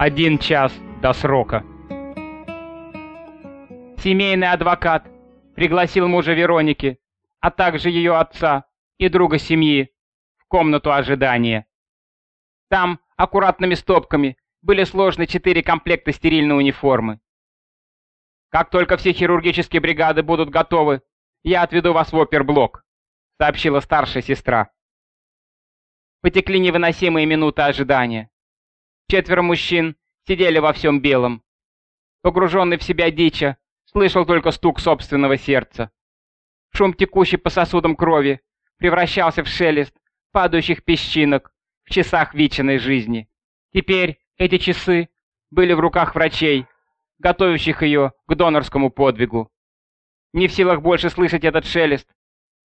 Один час до срока. Семейный адвокат пригласил мужа Вероники, а также ее отца и друга семьи в комнату ожидания. Там аккуратными стопками были сложены четыре комплекта стерильной униформы. «Как только все хирургические бригады будут готовы, я отведу вас в оперблок», — сообщила старшая сестра. Потекли невыносимые минуты ожидания. Четверо мужчин сидели во всем белом. Погруженный в себя дича, слышал только стук собственного сердца. Шум текущей по сосудам крови превращался в шелест падающих песчинок в часах вечной жизни. Теперь эти часы были в руках врачей, готовящих ее к донорскому подвигу. Не в силах больше слышать этот шелест,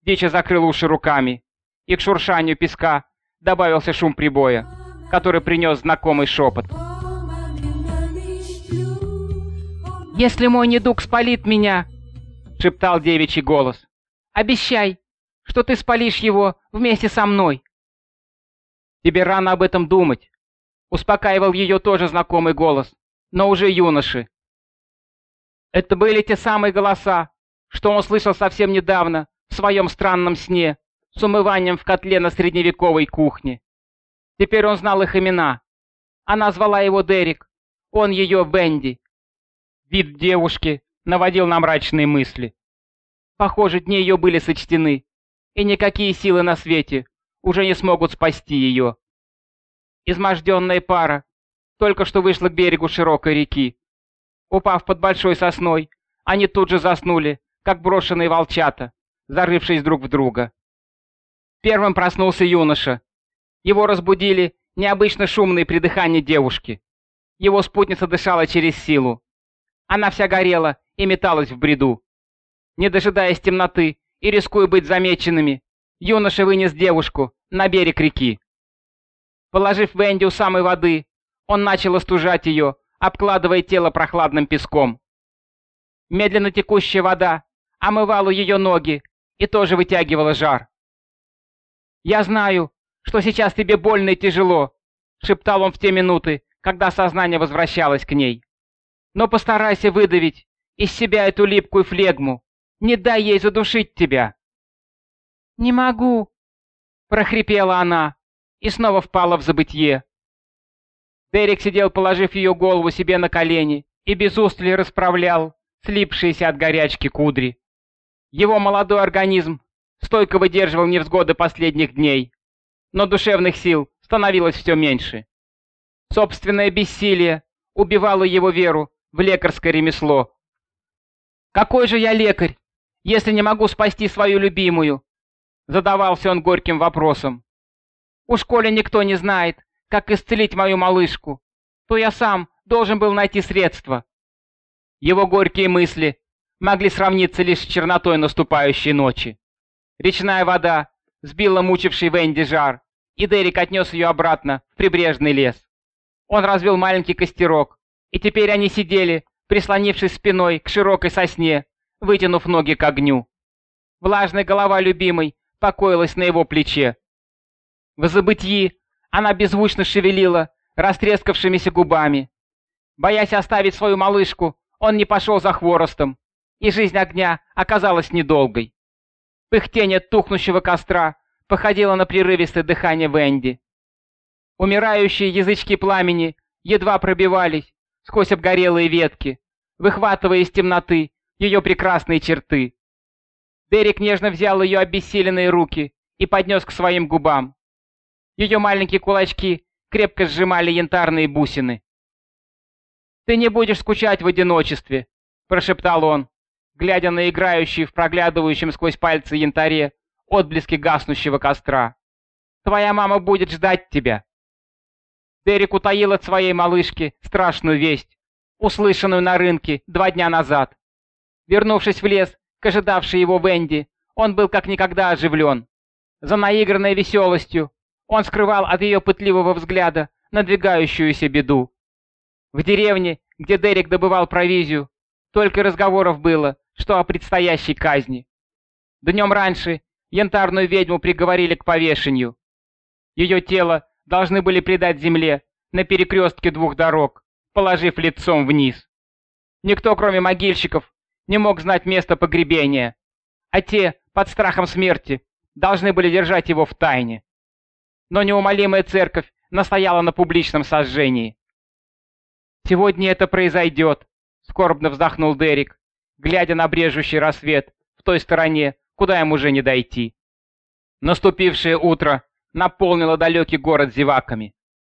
Дича закрыл уши руками, и к шуршанию песка добавился шум прибоя, который принес знакомый шепот. «Если мой недуг спалит меня», — шептал девичий голос, — «обещай, что ты спалишь его вместе со мной». «Тебе рано об этом думать», — успокаивал ее тоже знакомый голос, но уже юноши. Это были те самые голоса, что он слышал совсем недавно в своем странном сне с умыванием в котле на средневековой кухне. Теперь он знал их имена. Она звала его Дерек, он ее Бенди. Вид девушки наводил на мрачные мысли. Похоже, дни ее были сочтены, и никакие силы на свете уже не смогут спасти ее. Изможденная пара только что вышла к берегу широкой реки. Упав под большой сосной, они тут же заснули, как брошенные волчата, зарывшись друг в друга. Первым проснулся юноша. Его разбудили необычно шумные придыхания девушки. Его спутница дышала через силу. Она вся горела и металась в бреду. Не дожидаясь темноты и рискуя быть замеченными, юноша вынес девушку на берег реки. Положив Венди у самой воды, он начал остужать ее, обкладывая тело прохладным песком. Медленно текущая вода омывала ее ноги и тоже вытягивала жар. «Я знаю, что сейчас тебе больно и тяжело», — шептал он в те минуты, когда сознание возвращалось к ней но постарайся выдавить из себя эту липкую флегму. Не дай ей задушить тебя. «Не могу», — прохрипела она и снова впала в забытье. Дерек сидел, положив ее голову себе на колени, и без устали расправлял слипшиеся от горячки кудри. Его молодой организм стойко выдерживал невзгоды последних дней, но душевных сил становилось все меньше. Собственное бессилие убивало его веру в лекарское ремесло. «Какой же я лекарь, если не могу спасти свою любимую?» Задавался он горьким вопросом. «У школе никто не знает, как исцелить мою малышку, то я сам должен был найти средства». Его горькие мысли могли сравниться лишь с чернотой наступающей ночи. Речная вода сбила мучивший Венди жар, и Дерек отнес ее обратно в прибрежный лес. Он развел маленький костерок, и теперь они сидели, прислонившись спиной к широкой сосне, вытянув ноги к огню. Влажная голова любимой покоилась на его плече. В забытии она беззвучно шевелила растрескавшимися губами. Боясь оставить свою малышку, он не пошел за хворостом, и жизнь огня оказалась недолгой. Пыхтение тухнущего костра походило на прерывистое дыхание Венди. Умирающие язычки пламени едва пробивались сквозь обгорелые ветки, выхватывая из темноты ее прекрасные черты. Дерек нежно взял ее обессиленные руки и поднес к своим губам. Ее маленькие кулачки крепко сжимали янтарные бусины. «Ты не будешь скучать в одиночестве», — прошептал он, глядя на играющие в проглядывающем сквозь пальцы янтаре отблески гаснущего костра. «Твоя мама будет ждать тебя». Дерек утаил от своей малышки страшную весть, услышанную на рынке два дня назад. Вернувшись в лес к ожидавшей его Венди, он был как никогда оживлен. За наигранной веселостью он скрывал от ее пытливого взгляда надвигающуюся беду. В деревне, где Дерек добывал провизию, только разговоров было, что о предстоящей казни. Днем раньше янтарную ведьму приговорили к повешению. Ее тело должны были предать земле на перекрестке двух дорог, положив лицом вниз. Никто, кроме могильщиков, не мог знать место погребения, а те, под страхом смерти, должны были держать его в тайне. Но неумолимая церковь настояла на публичном сожжении. «Сегодня это произойдет», — скорбно вздохнул Дерек, глядя на брежущий рассвет в той стороне, куда ему уже не дойти. Наступившее утро наполнило далекий город зеваками.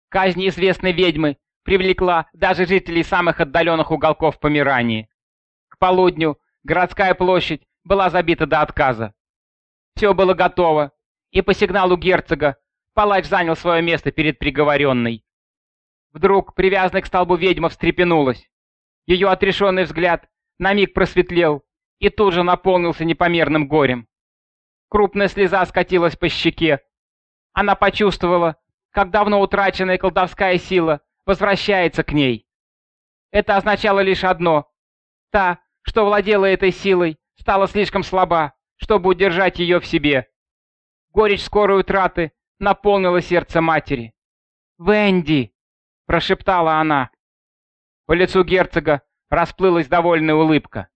Казнь известной ведьмы привлекла даже жителей самых отдаленных уголков Померании. К полудню городская площадь была забита до отказа. Все было готово, и по сигналу герцога палач занял свое место перед приговоренной. Вдруг, привязанная к столбу ведьма, встрепенулась. Ее отрешенный взгляд на миг просветлел и тут же наполнился непомерным горем. Крупная слеза скатилась по щеке. Она почувствовала, как давно утраченная колдовская сила возвращается к ней. Это означало лишь одно. Та, что владела этой силой, стала слишком слаба, чтобы удержать ее в себе. Горечь скорой утраты наполнила сердце матери. «Венди!» — прошептала она. По лицу герцога расплылась довольная улыбка.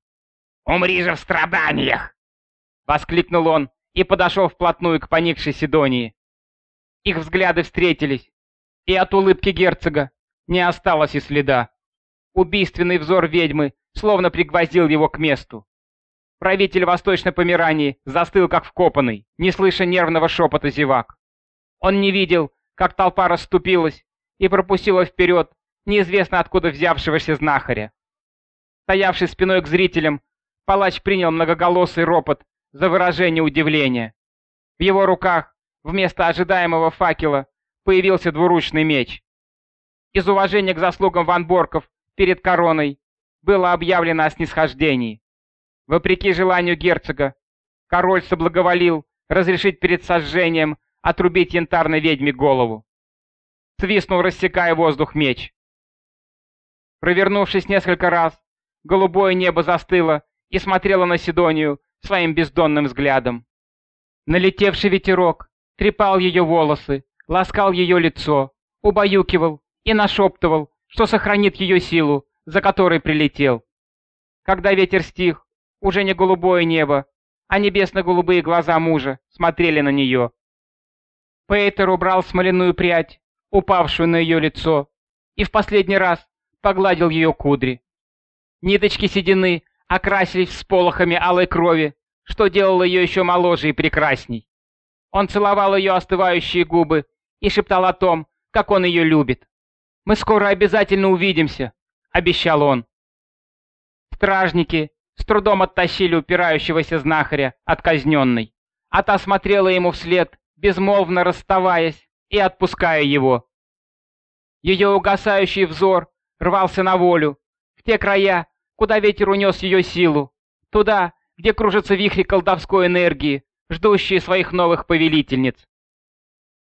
«Умри же в страданиях!» — воскликнул он и подошел вплотную к поникшей Сидонии. Их взгляды встретились, и от улыбки герцога не осталось и следа. Убийственный взор ведьмы словно пригвоздил его к месту. Правитель Восточной Померании застыл как вкопанный, не слыша нервного шепота зевак. Он не видел, как толпа расступилась и пропустила вперед неизвестно откуда взявшегося знахаря. Стоявший спиной к зрителям, палач принял многоголосый ропот за выражение удивления. В его руках вместо ожидаемого факела появился двуручный меч. Из уважения к заслугам ванборков перед короной было объявлено о снисхождении. Вопреки желанию герцога, король соблаговолил разрешить перед сожжением отрубить янтарной ведьме голову. Свистнул, рассекая воздух меч. Провернувшись несколько раз, голубое небо застыло и смотрело на Сидонию своим бездонным взглядом. Налетевший ветерок трепал ее волосы, ласкал ее лицо, убаюкивал и нашептывал, что сохранит ее силу, за которой прилетел. Когда ветер стих, уже не голубое небо, а небесно-голубые глаза мужа смотрели на нее. Пейтер убрал смоляную прядь, упавшую на ее лицо, и в последний раз погладил ее кудри. Ниточки седины окрасились всполохами алой крови, что делало ее еще моложе и прекрасней. Он целовал ее остывающие губы и шептал о том, как он ее любит. «Мы скоро обязательно увидимся», — обещал он. Стражники с трудом оттащили упирающегося знахаря от казненной, а та смотрела ему вслед, безмолвно расставаясь и отпуская его. Ее угасающий взор рвался на волю, в те края, куда ветер унес ее силу, туда, где кружатся вихри колдовской энергии, ждущие своих новых повелительниц.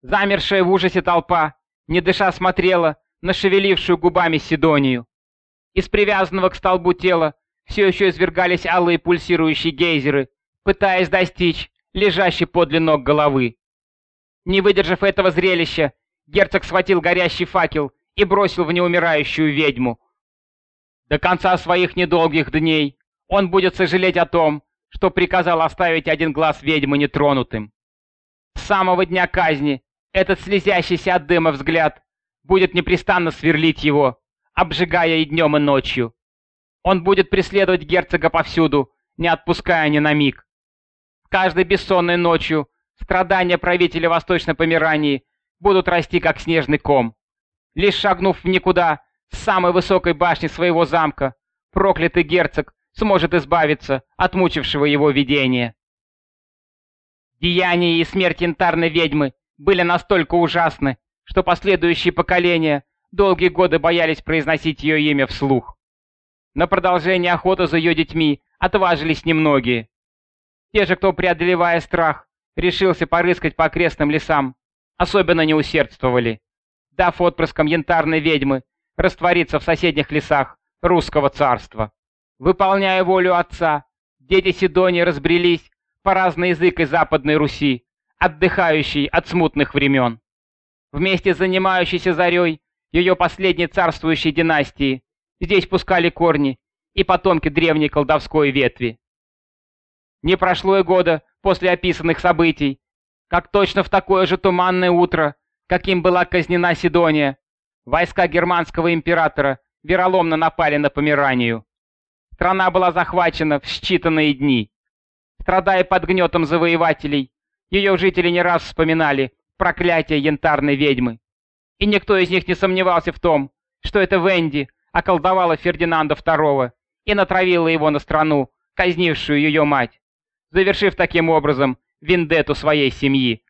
Замершая в ужасе толпа, не дыша смотрела на шевелившую губами Сидонию. Из привязанного к столбу тела все еще извергались алые пульсирующие гейзеры, пытаясь достичь лежащей подле ног головы. Не выдержав этого зрелища, герцог схватил горящий факел и бросил в неумирающую ведьму. До конца своих недолгих дней он будет сожалеть о том, что приказал оставить один глаз ведьмы нетронутым. С самого дня казни этот слезящийся от дыма взгляд будет непрестанно сверлить его, обжигая и днем, и ночью. Он будет преследовать герцога повсюду, не отпуская ни на миг. Каждой бессонной ночью страдания правителя Восточной Померании будут расти, как снежный ком. Лишь шагнув в никуда с самой высокой башни своего замка, проклятый герцог сможет избавиться от мучившего его видения. Деяния и смерть янтарной ведьмы были настолько ужасны, что последующие поколения долгие годы боялись произносить ее имя вслух. На продолжение охоты за ее детьми отважились немногие. Те же, кто, преодолевая страх, решился порыскать по окрестным лесам, особенно не усердствовали, дав отпрыскам янтарной ведьмы раствориться в соседних лесах русского царства. Выполняя волю отца, дети Сидонии разбрелись по разной языкой Западной Руси, отдыхающей от смутных времен. Вместе с занимающейся зарей ее последней царствующей династии, здесь пускали корни и потомки древней колдовской ветви. Не прошло и года после описанных событий, как точно в такое же туманное утро, каким была казнена Сидония, войска германского императора вероломно напали на Померанию. Страна была захвачена в считанные дни. Страдая под гнетом завоевателей, ее жители не раз вспоминали проклятие янтарной ведьмы. И никто из них не сомневался в том, что это Венди околдовала Фердинанда II и натравила его на страну, казнившую ее мать завершив таким образом вендетту своей семьи.